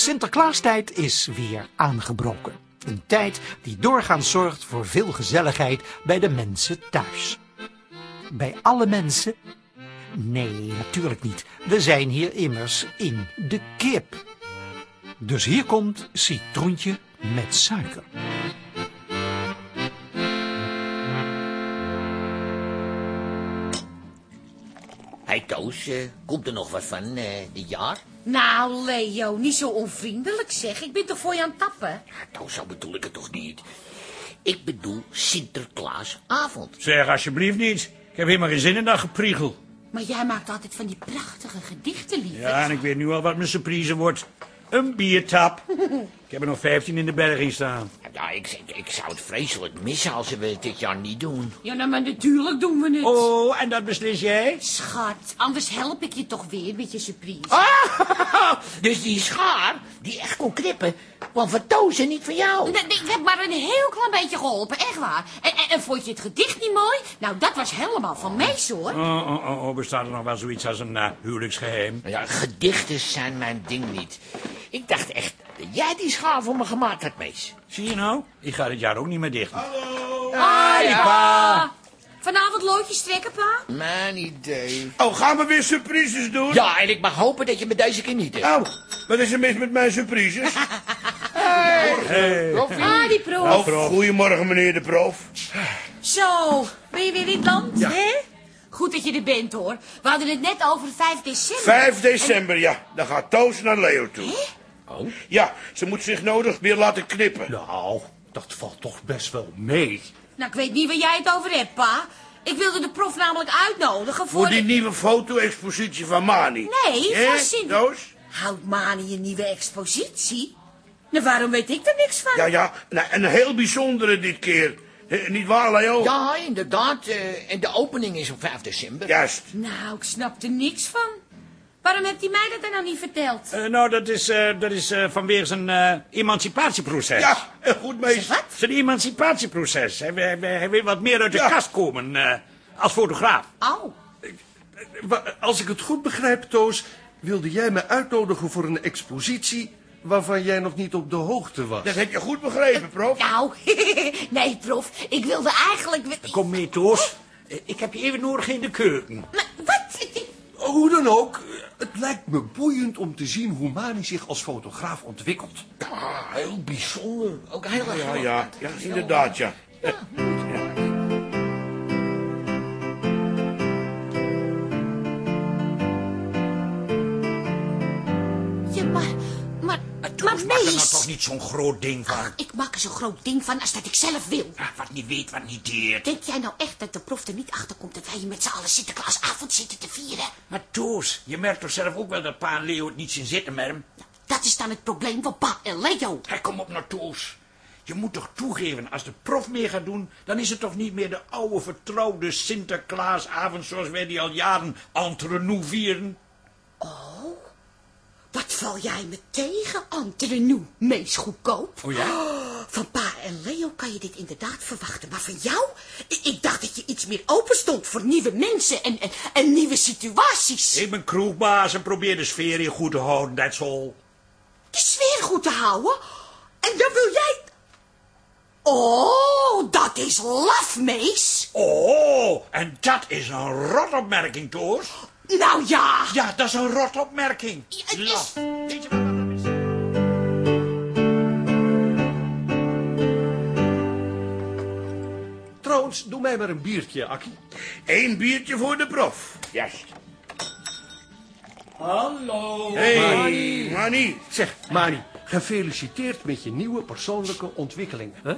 Sinterklaastijd is weer aangebroken. Een tijd die doorgaans zorgt voor veel gezelligheid bij de mensen thuis. Bij alle mensen? Nee, natuurlijk niet. We zijn hier immers in de kip. Dus hier komt citroentje met suiker. Hey Toos, komt er nog wat van eh, dit jaar? Nou, Leo, niet zo onvriendelijk zeg. Ik ben toch voor je aan het tappen? Ja, Toos, zo bedoel ik het toch niet. Ik bedoel Sinterklaasavond. Zeg alsjeblieft niet. Ik heb helemaal geen zin in dat gepriegel. Maar jij maakt altijd van die prachtige gedichten, lieve. Ja, en ik weet nu al wat mijn surprise wordt. Een biertap. ik heb er nog 15 in de berging staan. Ja, ik, ik, ik zou het vreselijk missen als we het dit jaar niet doen. Ja, nou, maar natuurlijk doen we het. Oh, en dat beslis jij? Schat, anders help ik je toch weer met je surprise. Ah, dus die schaar, die echt kon knippen, kwam van Toos en niet van jou. Nee, nee, Ik heb maar een heel klein beetje geholpen, echt waar. En, en, en vond je het gedicht niet mooi? Nou, dat was helemaal van Mees, hoor. Oh, oh, oh, oh, bestaat er nog wel zoiets als een uh, huwelijksgeheim? Ja, gedichten zijn mijn ding niet. Ik dacht echt dat jij die schaar voor me gemaakt had, Mees. Zie je nou? Ik ga dit jaar ook niet meer dicht. Hi, pa. Vanavond loodjes trekken, pa? Mijn idee. Oh, gaan we weer surprises doen? Ja, en ik mag hopen dat je me deze keer niet hebt. Oh, wat is er mis met mijn surprises? Ah, die proef. Oh, goedemorgen, meneer de prof. Zo, ben je weer in het land, hè? Goed dat je er bent, hoor. We hadden het net over 5 december. 5 december, ja. Dan gaat Toos naar Leo toe. Oh? Ja, ze moet zich nodig weer laten knippen. Nou, dat valt toch best wel mee. Nou, ik weet niet waar jij het over hebt, pa. Ik wilde de prof namelijk uitnodigen voor... Voor die de- nieuwe foto-expositie van Mani. Nee, Hè, van Sint... Toos? Houdt Mani een nieuwe expositie? Nou, waarom weet ik er niks van? Ja, ja, nou, een heel bijzondere dit keer. Niet waar, Leo? Ja, inderdaad. eh, en de opening is op 5 december. Juist. Nou, ik snap er niks van. Waarom hebt hij mij dat dan nou niet verteld? Eh, nou, dat is, eh, dat is eh, vanwege zijn eh, emancipatieproces. Ja, goed, mees. Wat? Zijn emancipatieproces. Hij, hij, hij wil wat meer uit de Ja. kast komen eh, als fotograaf. Oh, Wa- Als ik het goed begrijp, Toos, wilde jij me uitnodigen voor een expositie waarvan jij nog niet op de hoogte was. Dat heb je goed begrepen, prof. nou, nee, prof. Ik wilde eigenlijk... Kom mee, Toos. Ik heb je even nodig in de keuken. Maar wat? Hoe dan ook, het lijkt me boeiend om te zien hoe Mani zich als fotograaf ontwikkelt. Heel bijzonder. Ook heel erg Ja, ja, ja, inderdaad, ja. Ja, Er nou toch niet zo'n groot ding van. Ik maak er zo'n groot ding van als dat ik zelf wil. Ah, wat niet weet, wat niet deert. Denk jij nou echt dat de prof er niet achter komt dat wij hier met z'n allen Sinterklaasavond zitten te vieren? Maar Toos, je merkt toch zelf ook wel dat pa en Leo het niet zien zitten met hem? Dat is dan het probleem van pa en Leo. Hij kom op naar Toos. Je moet toch toegeven, als de prof meer gaat doen... dan is het toch niet meer de oude vertrouwde Sinterklaasavond... zoals wij die al jaren entre nous vieren? Wat val jij me tegen, Antrenu? Meest goedkoop. Oh ja? Van pa en Leo kan je dit inderdaad verwachten. Maar van jou? Ik, ik dacht dat je iets meer open stond voor nieuwe mensen en, en, en nieuwe situaties. Ik ben kroegbaas en probeer de sfeer hier goed te houden, that's all. De sfeer goed te houden. En dan wil jij... Oh, dat is laf, Mees. Oh, en dat is een rotopmerking, Toos. Nou ja. Ja, dat is een rotopmerking. Ja, het is-. Weet je wat dat is? Trouwens, doe mij maar een biertje, Akkie. Eén biertje voor de prof. Juist. Hallo. Hey, Mani. Zeg, Mani, gefeliciteerd met je nieuwe persoonlijke ontwikkeling. Hè?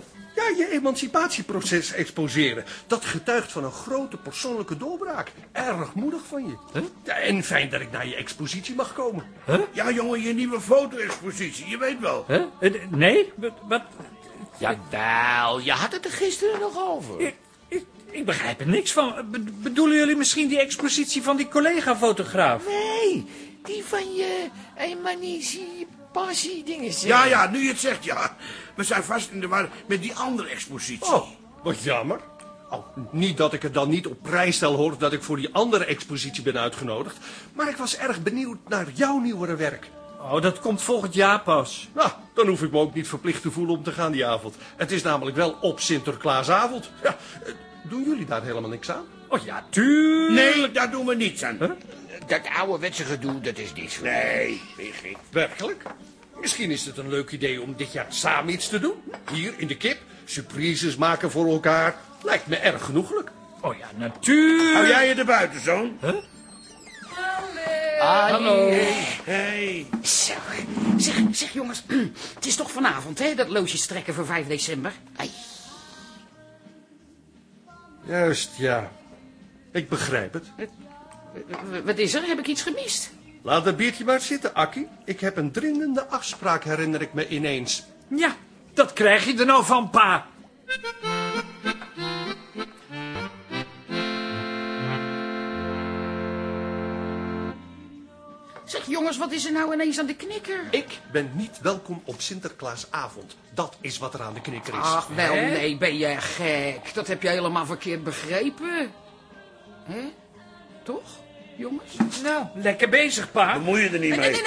Ja, je emancipatieproces exposeren. Dat getuigt van een grote persoonlijke doorbraak. Erg moedig van je. Hè? Ja, en fijn dat ik naar je expositie mag komen. Hè? Ja, jongen, je nieuwe foto-expositie, je weet wel. Hè? Eh, Nee? Wat? wat? Jawel, je had het er gisteren nog over. Ik, ik, ik begrijp er niks van. Be- bedoelen jullie misschien die expositie van die collega-fotograaf? Nee, die van je emanitie, passie dingen. Ja, ja, nu je het zegt, ja. We zijn vast in de war met die andere expositie. Oh, wat jammer. Oh, niet dat ik het dan niet op prijs stel hoor dat ik voor die andere expositie ben uitgenodigd. Maar ik was erg benieuwd naar jouw nieuwere werk. Oh, dat komt volgend jaar pas. Nou, dan hoef ik me ook niet verplicht te voelen om te gaan die avond. Het is namelijk wel op Sinterklaasavond. Ja, doen jullie daar helemaal niks aan? Oh ja, tuurlijk. Nee, daar doen we niets aan. Dat ouderwetse gedoe, dat is niks voor Nee. Werkelijk? Misschien is het een leuk idee om dit jaar samen iets te doen. Hier in de kip, surprises maken voor elkaar. Lijkt me erg genoeglijk. Oh ja, natuurlijk. Hou jij je er buiten, zoon? Hallo. Hey. Zo, zeg, zeg jongens, het is toch vanavond, hè, dat loodjes trekken voor 5 december? Ai, Juist, ja. Ik begrijp het. wat is er? Heb ik iets gemist? Laat dat biertje maar zitten, Akkie. Ik heb een dringende afspraak, herinner ik me ineens. Ja, dat krijg je er nou van, pa. Zeg jongens, wat is er nou ineens aan de knikker? Ik ben niet welkom op Sinterklaasavond. Dat is wat er aan de knikker is. Ach, wel nee, ben je gek. Dat heb je helemaal verkeerd begrepen. Hè? Toch, jongens? Nou, lekker bezig, pa. Bemoei je er niet nee, mee. nee,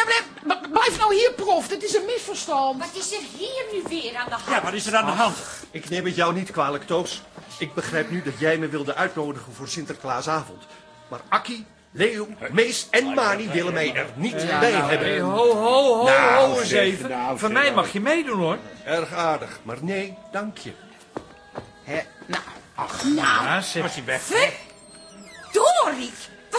nou, blijf, nou hier, prof. Dit is een misverstand. Wat is er hier nu weer aan de hand? Ja, wat is er aan de hand? Ik neem het jou niet kwalijk, Toos. Ik begrijp nu dat jij me wilde uitnodigen voor Sinterklaasavond. Maar Akkie, Leo, Mees en Mani willen mij er niet bij Hey, hebben. ho, ho, ho, Nou, ho eens even. nou, Van mij mag je meedoen, hoor. Erg aardig, maar nee, dank je. Hè? Nou, ach, Ja, zeg. Verdorie!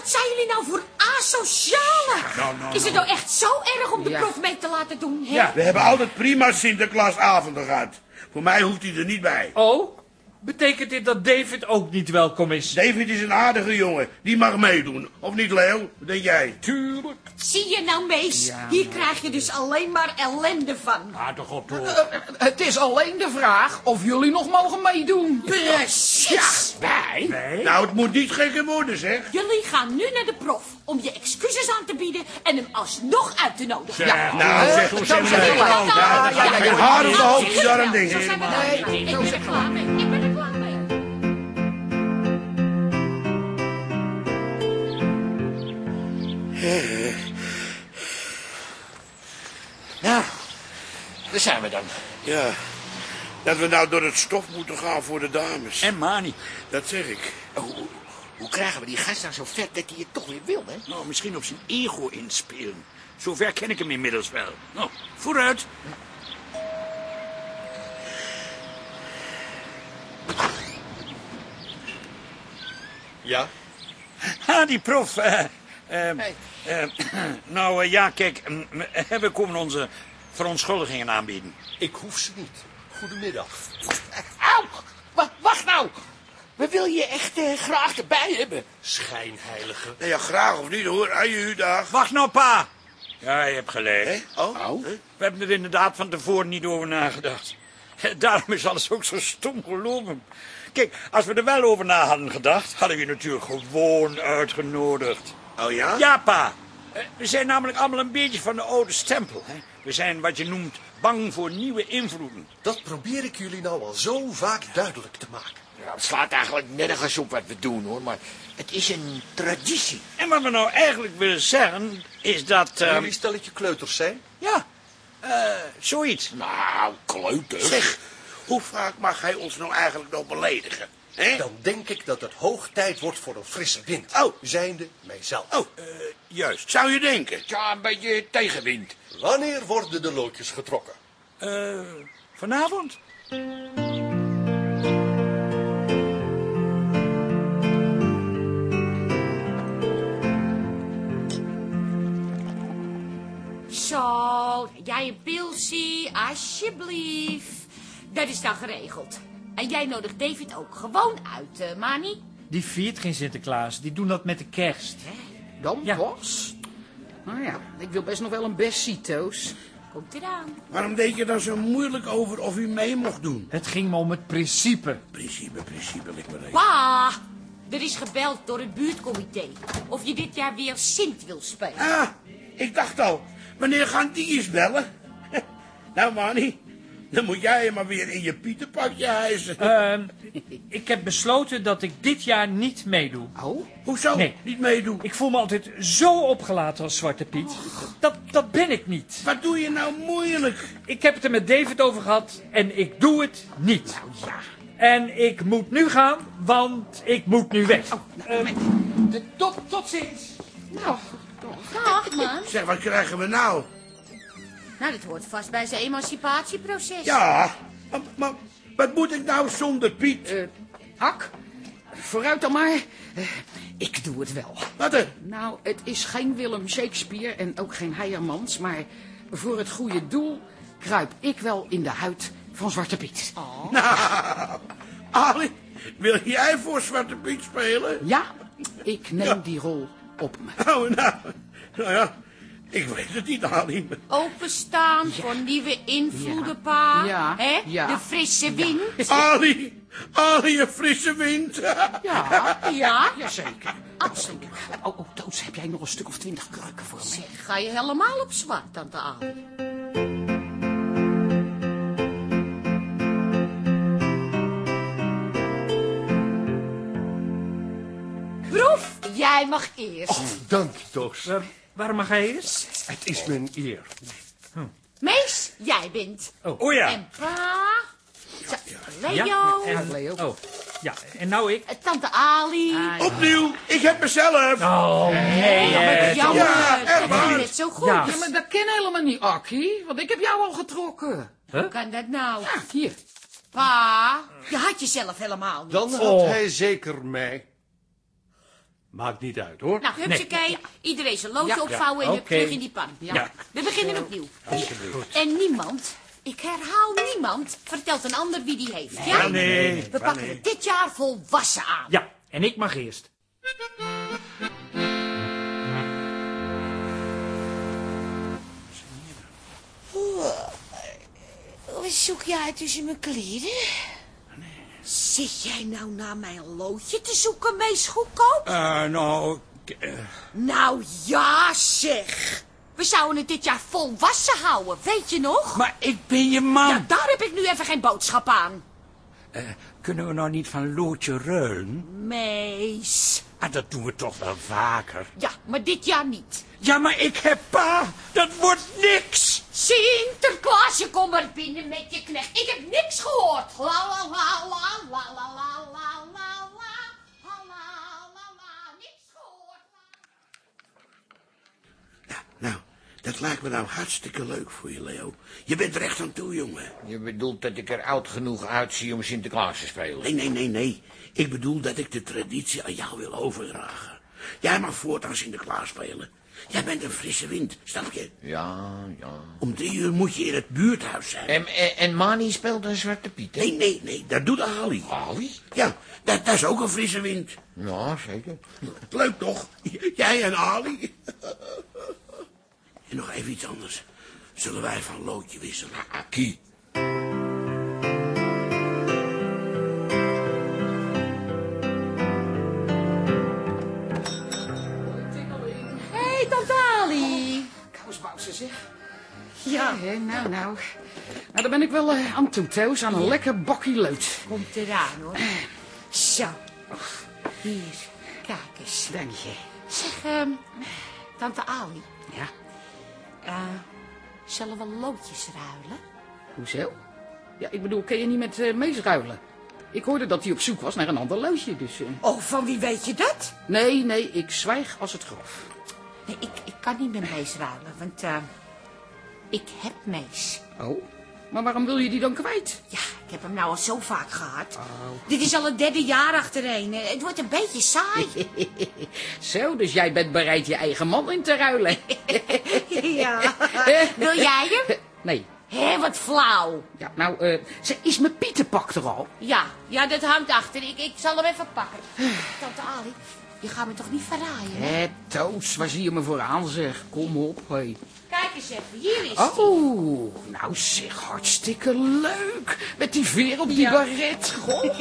Wat zijn jullie nou voor asocialen? Nou, nou, Is het nou echt zo erg om de Ja. prof mee te laten doen? Hè? Ja. We hebben altijd prima Sinterklaasavonden gehad. Voor mij hoeft hij er niet bij. Oh, betekent dit dat David ook niet welkom is? David is een aardige jongen. Die mag meedoen. Of niet, Leo? Wat denk jij? Tuurlijk. Zie je nou, Mees? Hier krijg je dus alleen maar ellende van. Ah, toch op, toch. eh, het is alleen de vraag of jullie nog mogen meedoen. Precies! Wij? Nou, het moet niet gekker worden, zeg. Jullie gaan nu naar de prof om je excuses aan te bieden en hem alsnog uit te nodigen. Ja, Nou, zeg, hoe zijn we zeg er? gelijk. Ja, ja, ja, ja, ja. Nou, daar zijn we dan. Ja. Dat we nou door het stof moeten gaan voor de dames. En Mani. Dat zeg ik. Hoe, hoe krijgen we die gast nou zo vet dat hij het toch weer wil, hè? Nou, misschien op zijn ego inspelen. Zover ken ik hem inmiddels wel. Nou, vooruit. Ja? Ah, die prof. eh, eh, eh, nou, eh, ja, kijk. we komen onze verontschuldigingen aanbieden. Ik hoef ze niet. Goedemiddag. Auw! Wa- wacht nou! We willen je echt eh, graag erbij hebben. Schijnheilige. Nou ja, graag of niet hoor. Aan je dag. Wacht nou, pa. Ja, je hebt gelijk. Hè? Oh? We hebben er inderdaad van tevoren niet over nagedacht. Daarom is alles ook zo stom gelopen. Kijk, als we er wel over na hadden gedacht, hadden we je natuurlijk gewoon uitgenodigd. Oh ja? Ja, pa. Eh, We zijn namelijk allemaal een beetje van de oude stempel. Hè? We zijn wat je noemt bang voor nieuwe invloeden. Dat probeer ik jullie nou al zo vaak duidelijk te maken. Ja, het slaat eigenlijk nergens op wat we doen, hoor. Maar het is een traditie. En wat we nou eigenlijk willen zeggen, is dat... eh, Jullie stelletje kleuters zijn? ja, eh, zoiets. Nou, kleuters. Zeg, hoe vaak mag hij ons nou eigenlijk nog beledigen? Hè? Dan denk ik dat het hoog tijd wordt voor een frisse wind. Oh. Zijnde mijzelf. Oh, Eh, juist. zou je denken? Ja, een beetje tegenwind. Wanneer worden de loodjes getrokken? Eh, vanavond? Zo, jij een pilsie, alsjeblieft. Dat is dan geregeld. En jij nodigt David ook gewoon uit, eh, Mani? Die viert geen Sinterklaas. Die doen dat met de kerst. Dan Ja. pas? Nou ja, ik wil best nog wel een bessito's. Komt eraan. Waarom deed je daar zo moeilijk over of u mee mocht doen? Het ging me om het principe. Principe, principe, lik me even. Pa, er is gebeld door het buurtcomité. Of je dit jaar weer Sint wil spelen. Ah, ik dacht al, wanneer gaan die eens bellen? nou, Manny, dan moet jij hem maar weer in je pietenpakje hijsen. Ehm, Ik heb besloten dat ik dit jaar niet meedoe. Oh? Hoezo? Nee. Niet meedoen. Ik voel me altijd zo opgelaten als Zwarte Piet. Dat, dat ben ik niet. Wat doe je nou moeilijk? Ik heb het er met David over gehad en ik doe het niet. Nou ja. En ik moet nu gaan, want ik moet nu weg. Oh, Eh, de- tot, tot ziens. Nou, Dag, man. Zeg, wat krijgen we nou? Nou, dat hoort vast bij zijn emancipatieproces. Ja, maar, maar wat moet ik nou zonder Piet? eh, Ak, vooruit dan maar. Eh, ik doe het wel. Wat er? Nou, het is geen Willem Shakespeare en ook geen Heijermans, maar voor het goede doel kruip ik wel in de huid van Zwarte Piet. Nou, Ali, wil jij voor Zwarte Piet spelen? Ja, ik neem die rol op me. Nou, nou, nou ja, ik weet het niet, Ali. Openstaan voor nieuwe invloeden, pa. Ja, Hè? ja. De frisse wind. Ali, Ali, een frisse wind. Ja, Ja? jazeker. Absoluut. Oh, oh, Toots, heb jij nog een stuk of twintig krukken voor me? Zeg, ga je helemaal op zwart, tante Ali? Proef, jij mag eerst. Dank je, Toos. Waarom mag hij eerst? Het is mijn eer. Mees, jij bent. Oh ja. En pa. Zo, Leo. Ja, en, Leo. Oh, ja, en nou ik. eh, Tante Ali. Opnieuw, ik heb mezelf. Oh, nee. eh, Jammer, ja, dat echt waar. net zo goed. Ja. Ja, maar dat ken helemaal niet, Akkie, want ik heb jou al getrokken. Hoe kan dat nou? Ja, hier. Pa, je had jezelf helemaal niet. Dan had Oh. hij zeker mij. Maakt niet uit, hoor. Nou, hupsakee, iedereen zijn loodje Ja. opvouwen en oké. terug in die pan. Ja. We beginnen opnieuw. En niemand, ik herhaal niemand, vertelt een ander wie die heeft. Ja? nee. We pakken het dit jaar volwassen aan. Ja, en ik mag eerst. Wat zoek jij tussen mijn kleren? Zit jij nou naar mijn loodje te zoeken, meest goedkoop? Eh, nou, eh, Nou ja, zeg. We zouden het dit jaar volwassen houden, weet je nog? maar ik ben je man. Ja, daar heb ik nu even geen boodschap aan. Eh, kunnen we nou niet van loodje ruilen? Mees. Ah, dat doen we toch wel vaker. Ja, maar dit jaar niet. Ja, maar ik heb pa. Dat wordt niks. Sinterklaasje, kom maar binnen met je knecht. Ik heb niks gehoord. La la la la la la la la la la. La la la la. Niks gehoord. Nou, dat lijkt me nou hartstikke leuk voor je, Leo. Je bent er echt aan toe, jongen. Je bedoelt dat ik er oud genoeg uitzie om Sinterklaas te spelen? Nee, nee, nee, nee. Ik bedoel dat ik de traditie aan jou wil overdragen. Jij mag voortaan Sinterklaas spelen. Jij bent een frisse wind, snap je? Ja, ja. Om drie uur moet je in het buurthuis zijn. En, en, en Mani speelt een Zwarte Piet, hè? Nee, nee, nee, dat doet Ali. Ali? Ja, dat, dat is ook een frisse wind. Ja, zeker. Leuk toch? Jij en Ali. En nog even iets anders. Zullen wij van loodje wisselen? Aki. Ja, hè, nou, nou. Nou, daar ben ik wel eh, aan toe, Toos. Aan een lekker bakkie leut. Komt eraan, hoor. Zo. Hier, kijk eens. Dank je. Zeg, ehm, tante Ali. Ja, eh, zullen we loodjes ruilen? hoezo? Ja, ik bedoel, kun je niet met eh Mees ruilen? Ik hoorde dat hij op zoek was naar een ander leutje, dus... eh, Oh, van wie weet je dat? Nee, nee, ik zwijg als het grof. Nee, ik, ik kan niet met Mees ruilen, want eh, ik heb Mees. Oh, maar waarom wil je die dan kwijt? Ja, ik heb hem nou al zo vaak gehad. Dit is al het derde jaar achtereen. Het wordt een beetje saai. Zo, dus jij bent bereid je eigen man in te ruilen? ja. Wil jij hem? Nee. Hé, wat flauw. Ja, nou, eh, ze is mijn pietenpak er al. Ja, ja, dat hangt achter. Ik, ik zal hem even pakken. Tante Ali, je gaat me toch niet verraaien? Hé, Toos, waar zie je me voor aan, zeg? Kom op, hé. Kijk eens even, hier is hij. Oh, nou zeg, hartstikke leuk. Met die veer op die Ja. baret, goh.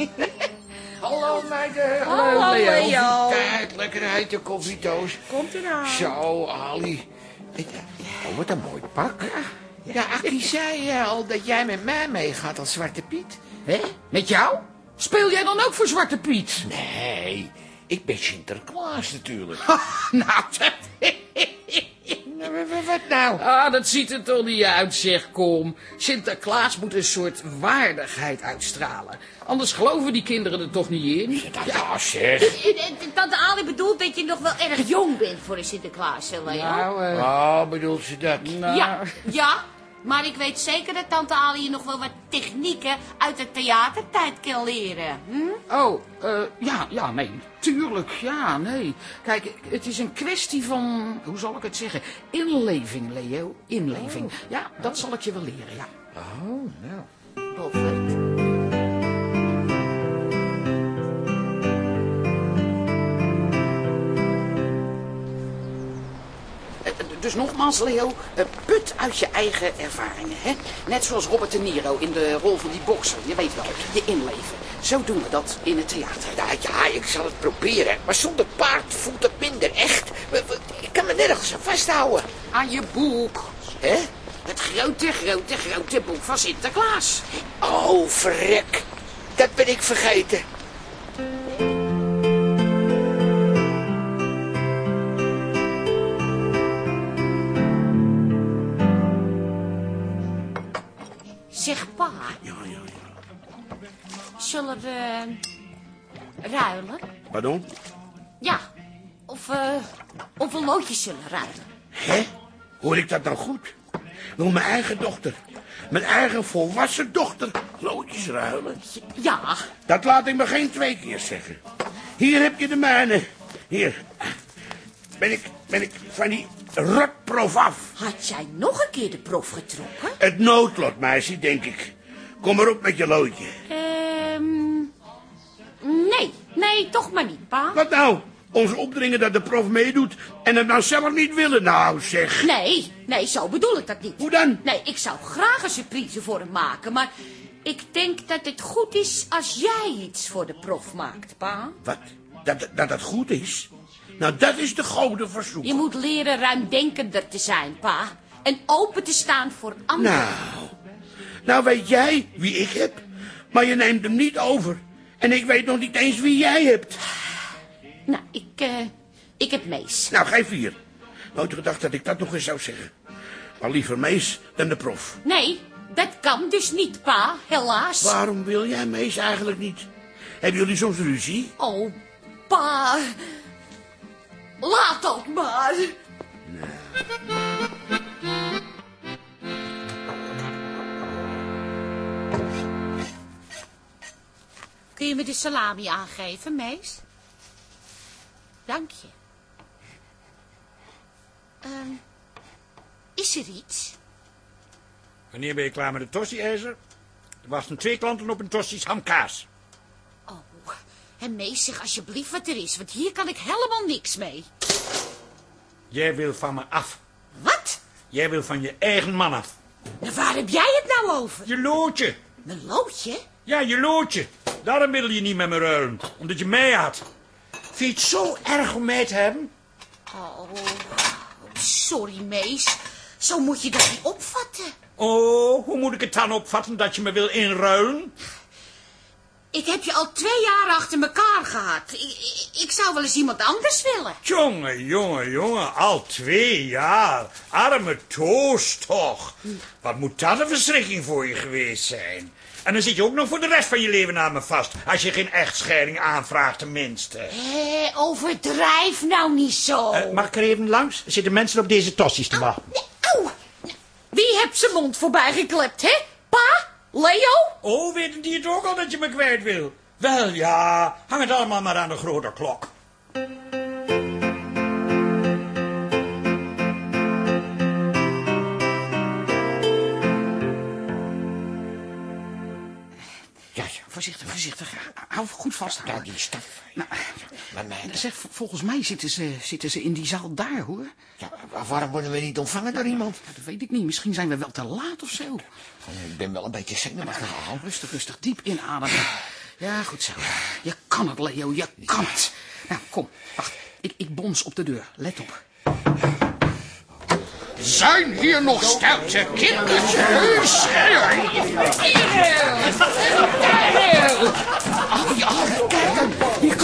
Hallo, meiden. Hallo, Leo. Kijk, lekker uit de koffietoos. Komt eraan. Zo, Ali. Oh, wat een mooi pak. Ja, Aki zei eh, al dat jij met mij meegaat als Zwarte Piet. Hé, met jou? speel jij dan ook voor Zwarte Piet? Nee, ik ben Sinterklaas natuurlijk. nou, dat... Nou, wa- wa- Wat nou? Ah, dat ziet er toch niet uit, zeg, kom. Sinterklaas moet een soort waardigheid uitstralen. Anders geloven die kinderen er toch niet in? Ja, ja zeg. Eh, eh, Tante Ali bedoelt dat je nog wel erg jong bent voor een Sinterklaas, hè, Leo? Nou, eh, Oh, bedoelt ze dat? nou, Ja, ja, maar ik weet zeker dat tante Ali je nog wel wat technieken uit de theatertijd kan leren. Hm? Oh, eh, ja, ja, nee, tuurlijk, ja, nee. Kijk, het is een kwestie van, hoe zal ik het zeggen, inleving, Leo, inleving. Ja, dat zal ik je wel leren, ja. Oh, nou. Eh, Dus nogmaals, Leo, eh, put uit je eigen ervaringen, hè? Net zoals Robert De Niro in de rol van die bokser, je weet wel, je inleven. Zo doen we dat in het theater. Ja, ja, ik zal het proberen. Maar zonder paard voelt het minder echt. Ik kan me nergens aan vasthouden. Aan je boek. Hè? Het grote, grote, grote boek van Sinterklaas. Oh, verrek. Dat ben ik vergeten. Zeg pa, Ja, ja, ja. zullen we ruilen? Pardon? Ja, of, eh of we loodjes zullen ruilen. Hè? Hoor ik dat nou goed? Wil mijn eigen dochter, mijn eigen volwassen dochter, loodjes ruilen? Ja, Dat laat ik me geen twee keer zeggen. Hier heb je de mijne. Hier. Ben ik, ben ik van die rotprof af. had jij nog een keer de proef getrokken? Het noodlot, meisje, denk ik. Kom maar op met je loodje. Ehm, nee, nee, toch maar niet, pa. Wat nou? Ons opdringen dat de prof meedoet en het nou zelf niet willen? Nou, zeg. Nee, nee, zo bedoel ik dat niet. Hoe dan? Nee, ik zou graag een surprise voor hem maken, maar ik denk dat het goed is als jij iets voor de prof maakt, pa. Wat? Dat, dat dat goed is? Nou, dat is de gouden verzoek. Je moet leren ruimdenkender te zijn, pa. En open te staan voor anderen. Nou, nou weet jij wie ik heb, maar je neemt hem niet over. En ik weet nog niet eens wie jij hebt. Nou, ik, eh, ik heb Mees. Nou, geef vier. Nooit gedacht dat ik dat nog eens zou zeggen. Maar liever Mees dan de prof. Nee, dat kan dus niet, pa, helaas. Waarom wil jij Mees eigenlijk niet? Hebben jullie soms ruzie? Oh, pa. Laat ook maar. Kun je me de salami aangeven, Mees? Dank je. Ehm, is er iets? Wanneer ben je klaar met de tosti-ijzer? Er wachten twee klanten op een tosti's hamkaas. Oh, en Mees, zeg alsjeblieft wat er is, want hier kan ik helemaal niks mee. Jij wil van me af. Wat? Jij wil van je eigen man af. Nou, waar heb jij het nou over? Je loodje. Mijn loodje? Ja, je loodje. Daarom wilde je niet met me ruilen. Omdat je mij had. Vind je het zo erg om mij te hebben? Oh, sorry, Mees. Zo moet je dat niet opvatten. Oh, hoe moet ik het dan opvatten dat je me wil inruilen? Ik heb je al twee jaar achter elkaar gehad. Ik, ik, ik zou wel eens iemand anders willen. Jongen, jongen, jongen, al twee jaar. Arme Toos toch. Wat moet dat een verschrikking voor je geweest zijn? En dan zit je ook nog voor de rest van je leven aan me vast. Als je geen echtscheiding aanvraagt tenminste. Hé, overdrijf nou niet zo. Eh, mag ik er even langs? Er zitten mensen op deze tossies te wachten. Wie heeft zijn mond voorbij geklept, hè? Pa? Leo? Oh, weten die het ook al dat je me kwijt wil? Wel ja, hang het allemaal maar aan de grote klok. Ja, ja, voorzichtig, voorzichtig. Hou goed vast. Ja, die staf. Nou, Maar mij, zeg, volgens mij zitten ze, zitten ze in die zaal daar, hoor. ja, wa- waarom worden we niet ontvangen door iemand? Dat weet ik niet. Misschien zijn we wel te laat of zo. Ik ben wel een beetje zenuwachtig. Rustig, rustig. Diep inademen. Ja, goed zo. Je kan het, Leo. Je kan het. Nou, kom. Wacht. Ik, ik bons op de deur. Let op. Zijn hier nog stoute kindertjes? Ja, kijk dan. Hier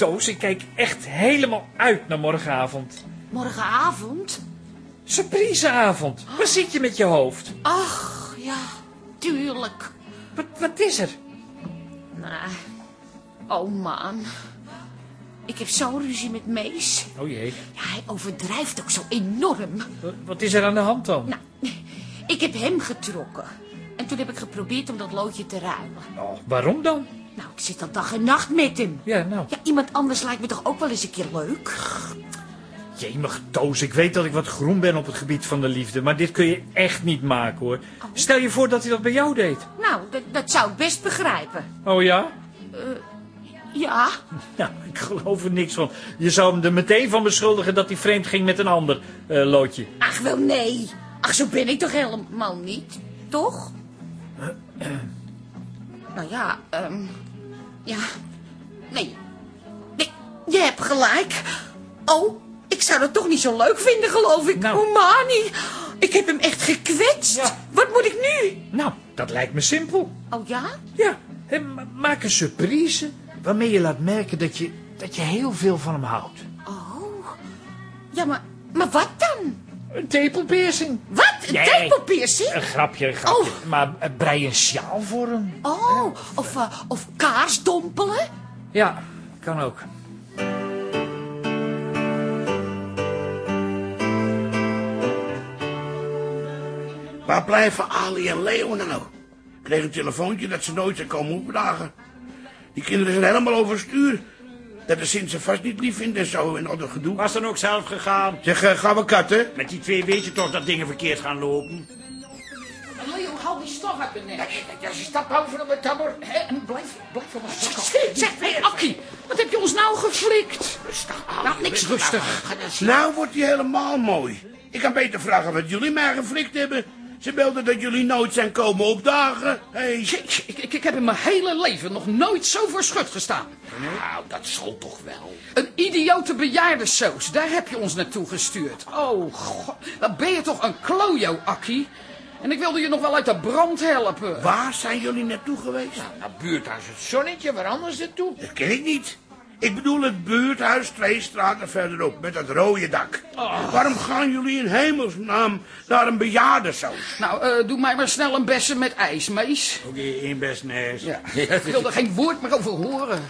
Ik kijk echt helemaal uit naar morgenavond. Morgenavond? Surpriseavond. Waar zit je met je hoofd? Ach, ja, tuurlijk. Wat, wat is er? Nou, oh man. Ik heb zo'n ruzie met Mees. Oh jee, Ja, hij overdrijft ook zo enorm. Wat- wat is er aan de hand dan? Nou, ik heb hem getrokken. En toen heb ik geprobeerd om dat loodje te ruilen. Oh, waarom dan? Nou, ik zit al dag en nacht met hem. Ja, nou. Ja, iemand anders lijkt me toch ook wel eens een keer leuk? Jemig, Toos, ik weet dat ik wat groen ben op het gebied van de liefde, maar dit kun je echt niet maken, hoor. Stel je voor dat hij dat bij jou deed. Nou, dat, zou ik best begrijpen. Oh ja? Ja, Nou, ik geloof er niks van. Je zou hem er meteen van beschuldigen dat hij vreemd ging met een ander eh, loodje. ach wel nee. Ach, zo ben ik toch helemaal niet? Toch? nou ja, ehm ja. Nee. Nee, je hebt gelijk. Oh, ik zou dat toch niet zo leuk vinden, geloof ik. Nou. Oh, Mani. Ik heb hem echt gekwetst. Ja. Wat moet ik nu? Nou, dat lijkt me simpel. Oh ja? Ja, maak een surprise waarmee je laat merken dat je, dat je heel veel van hem houdt. Oh. Ja, maar, maar wat dan? Een tepelpiercing. Wat? Een Nee. tepelpiercing? Een grapje, een grapje. Oh. Maar eh, brei een sjaal voor hem. Oh, of, eh, of kaarsdompelen? Ja, kan ook. Waar blijven Ali en Leo nou? Ik kreeg een telefoontje dat ze nooit zijn komen opdagen. Die kinderen zijn helemaal overstuur. Dat de Sint ze vast niet lief vindt en zo en al dat gedoe. Was dan ook zelf gegaan. Zeg, eh, gaan we katten? Met die twee weet je toch dat dingen verkeerd gaan lopen. Leo, hou die staf uit mijn nek. Ja, ze stapt over mijn tabber. En blijf, blijf van mijn stok. Zeg, hé, Akkie, wat heb je ons nou geflikt? Rustig aan. Nou, niks rustig. Nou wordt hij helemaal mooi. Ik kan beter vragen wat jullie mij geflikt hebben. Ze belden dat jullie nooit zijn komen opdagen. Hey. Jeetje, ik, ik, ik heb in mijn hele leven nog nooit zo voor schut gestaan. Nou, dat zal toch wel. Een idiote bejaardensoos, daar heb je ons naartoe gestuurd. Oh, god, dan ben je toch een klojo, Akkie. En ik wilde je nog wel uit de brand helpen. Waar zijn jullie naartoe geweest? Nou, buurthuis het zonnetje, waar anders naartoe? Dat ken ik niet. Ik bedoel het buurthuis twee straten verderop met dat rode dak. Waarom gaan jullie in hemelsnaam naar een bejaardensoos? Nou, eh, doe mij maar snel een bessen met ijs, mees. Oké, één best nest. Ja, ik wil er geen woord meer over horen.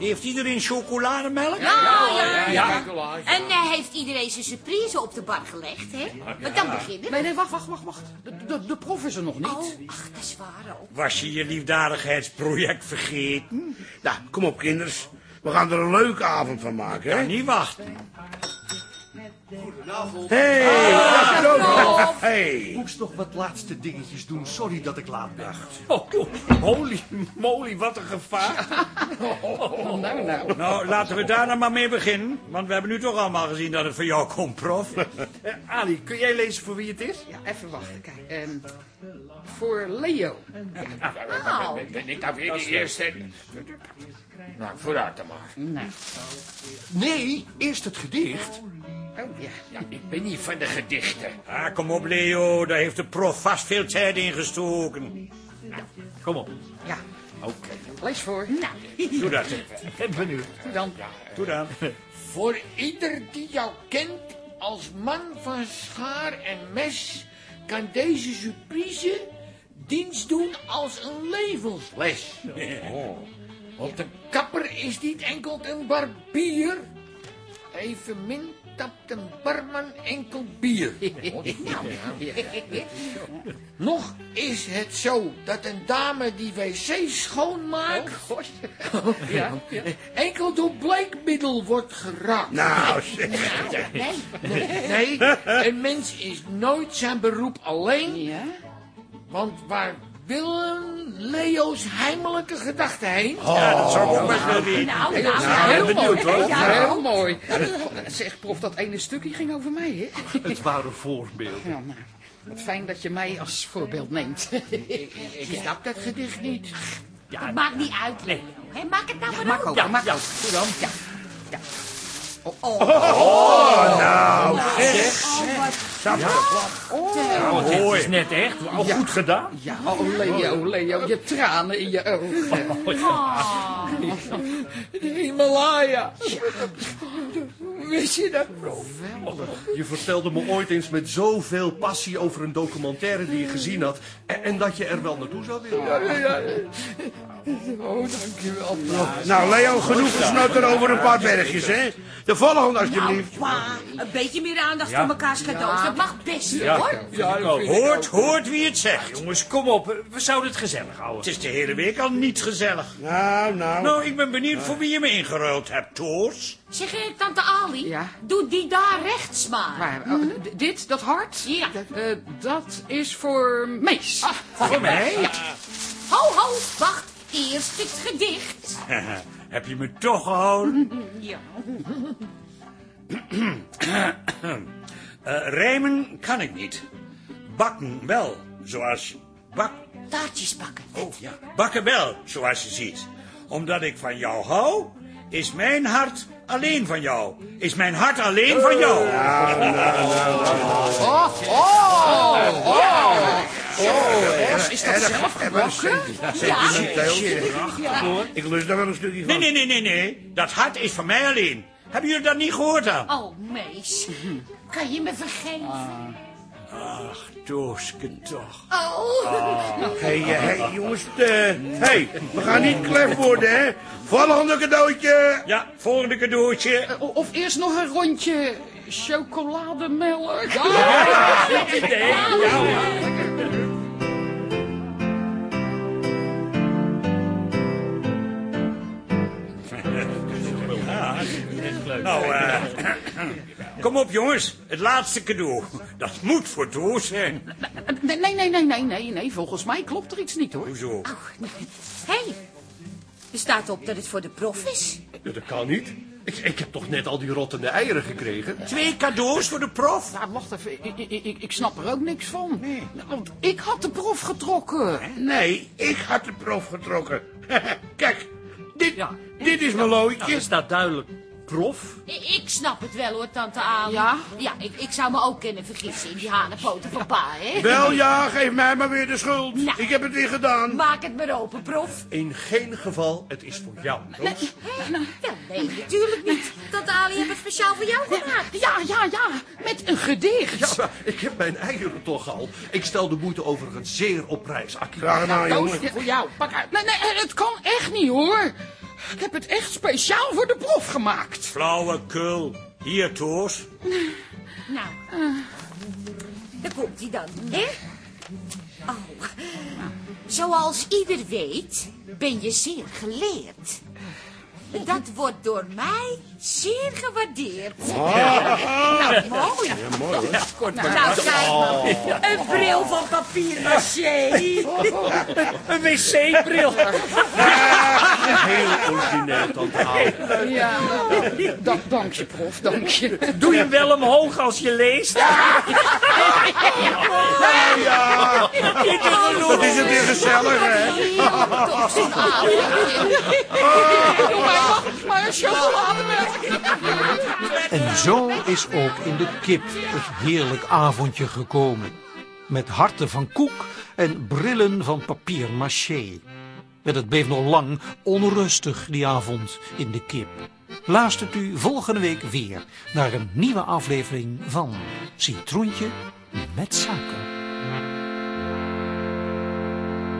Heeft iedereen chocolademelk? Ja, ja. Ja, En eh, heeft iedereen zijn surprise op de bar gelegd, hè? We dan beginnen. Nee, nee, wacht, wacht, wacht, wacht. De, de, de prof is er nog niet. Oh, ach, dat is waar ook. Was je je liefdadigheidsproject vergeten? Nou, kom op kinders. We gaan er een leuke avond van maken, Kan hè? niet wachten. Hey, Prof. hey. moest nog wat laatste dingetjes doen. Sorry dat ik laat ben. Oh, holy moly, wat een gevaar. Nou, nou. Nou, laten we daar nou maar mee beginnen. Want we hebben nu toch allemaal gezien dat het van jou komt, prof. Eh, Ali, kun jij lezen voor wie het is? Ja, even wachten, kijk. Ehm, voor Leo. Nou, Ben ik nou weer de eerste? Nou, vooruit dan maar. Nou, Nee, eerst het gedicht. Oh ja. Ja, ik ben niet van de gedichten. Ah, kom op, Leo. Daar heeft de prof vast veel tijd in gestoken. Kom op. Ja. Oké. Lees voor. Doe dat. Ik ben benieuwd. Dan. Doe dan. Voor ieder die jou kent als man van schaar en mes... kan deze surprise dienst doen als een levensles. Oh. Want de kapper is niet enkel een barbier... evenmin tapt een barman enkel bier. Oh, nou, ja. Nog is het zo dat een dame die wc schoonmaakt... Ja. enkel door blijkmiddel wordt geraakt. Nou, zeg. Nee, een mens is nooit zijn beroep alleen, Ja? want waar willen Leo's heimelijke gedachten heen? Ja, dat zou ik ook best wel nou, nou. heel benieuwd, mooi. hoor. Ja, heel mooi. Zeg, prof, dat ene stukje ging over mij, hè? Het waren voorbeelden. Ja, nou. Wat fijn dat je mij als voorbeeld neemt. Ik snap dat gedicht niet. Dat maakt niet uit, Leo. Maak het nou maar Maak op. ook, Ja, maak ja, ook. doe dan. Ja. ja. Oh, dit is net echt. Al Ja. goed gedaan. Ja, oh Leo, Leo, je tranen in je ogen. De Himalaya. Wist je dat, prof? Je vertelde me ooit eens met zoveel passie over een documentaire die je gezien had. En, en dat je er wel naartoe zou willen. Ja, ja. Oh, dankjewel, prof. Nou, Leo, genoeg gesnoten over een paar bergjes, hè? De volgende, alsjeblieft. Pa, een beetje meer aandacht voor mekaars cadeaus. Dat mag best, hoor. Ja, Hoort, hoort wie het zegt. Jongens, kom op. We zouden het gezellig houden. Het is de hele week al niet gezellig. Nou, nou. Nou, ik ben benieuwd voor wie je me ingeruild hebt, Toos. Zeg, eh, tante Ali, Ja? doe die daar rechts maar. Maar, oh, d- dit, dat hart? Ja. Eh, dat is voor Mees. Voor mij? Ho, ho, wacht. Eerst het gedicht. Heb je me toch gehouden? Ja. Eh, rijmen kan ik niet. Bakken wel, zoals... Bak... Taartjes bakken. Oh, ja. Bakken wel, zoals je ziet. Omdat ik van jou hou, is mijn hart alleen van jou. Is mijn hart alleen van jou. Is dat zelf gebakken? Sentimenteel. Ik lust daar wel een stukje van. nee, nee, nee, nee. Dat hart is van mij alleen. Hebben jullie dat niet gehoord dan? Oh, mees. Kan je me vergeven? Ach, Tooske toch. Oh. Hé, hey, hey, jongens. eh, hey, we gaan niet klef worden, hè? Volgende cadeautje. Ja, volgende cadeautje. O- Of eerst nog een rondje chocolademelk? Nou, kom op jongens. Het laatste cadeau. Dat moet voor Toos zijn. Nee, nee, nee, nee, nee, nee, nee. Volgens mij klopt er iets niet, hoor. Hoezo? Hé, hey, er staat op dat het voor de prof is. Ja, dat kan niet. Ik, ik heb toch net al die rottende eieren gekregen? Twee cadeaus voor de prof? Ja, wacht even. Ik, ik, ik, ik snap er ook niks van. Nee. Want ik had de prof getrokken. Nee, ik had de prof getrokken. Kijk, dit, Ja. dit is mijn Nou, loodje. er staat duidelijk prof. Ik ik snap het wel hoor, tante Ali. Ja? Ja, ik, ik zou me ook kunnen vergissen in die hanenpoten van pa, hè? Wel ja, geef mij maar weer de schuld. Nou. Ik heb het weer gedaan. Maak het maar open, prof. In geen geval, het is voor jou. Wel, nee, natuurlijk niet. Tante Ali heeft het speciaal voor jou gemaakt. Ja, ja, ja. Met een gedicht. Ja, maar ik heb mijn eieren toch al. Ik stel de moeite overigens zeer op prijs, Akkie. Graag gedaan, jongen. Toos, voor jou. Pak uit. Nee, nee, het kan echt niet, hoor. Ik heb het echt speciaal voor de prof gemaakt. Flauwekul. Hier, Toos. Nou, daar komt hij dan, hè? Oh, zoals ieder weet, ben je zeer geleerd. Dat wordt door mij zeer gewaardeerd. Nou, mooi. Ja, mooi hoor. Nou, kijk, een bril van papier maché. Een wc-bril. Heel ordinair, tante Aal. Ja, da- dank je, prof, dank je. Doe je hem wel omhoog als je leest? Dat is het weer gezellig, hè? Toch En zo is ook in de kip het heerlijk avondje gekomen. Met harten van koek en brillen van papier maché. En het bleef nog lang onrustig die avond in de kip. Luistert u volgende week weer naar een nieuwe aflevering van Citroentje met suiker.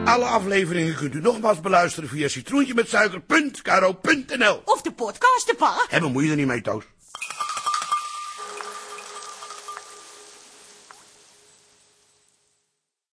Alle afleveringen kunt u nogmaals beluisteren via citroentje met suiker.karo.nl. Of de podcast, pa. En bemoei je er niet mee, Toos.